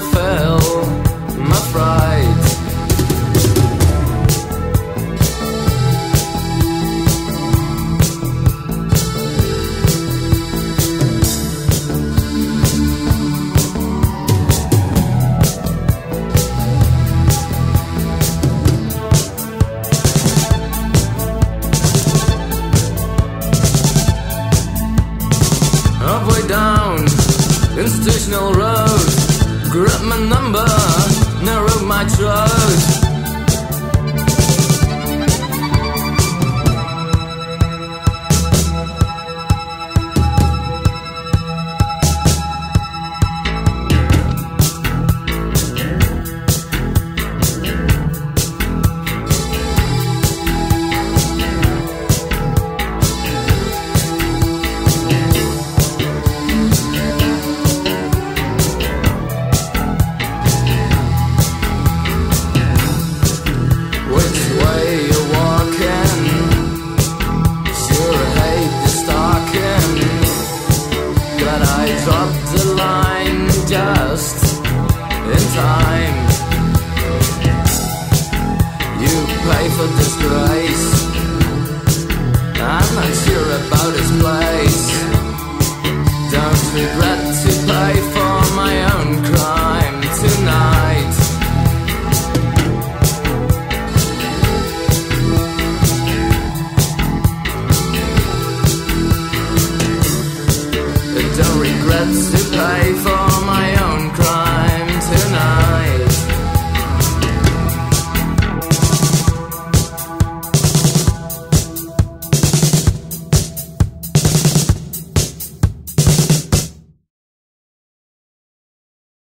fulfill my pride. Halfway down institutional road, grab my number, narrow my throat. Time. You pay for disgrace. I'm not sure about his place. Don't regret to pay for my own crime tonight. Don't regret to pay for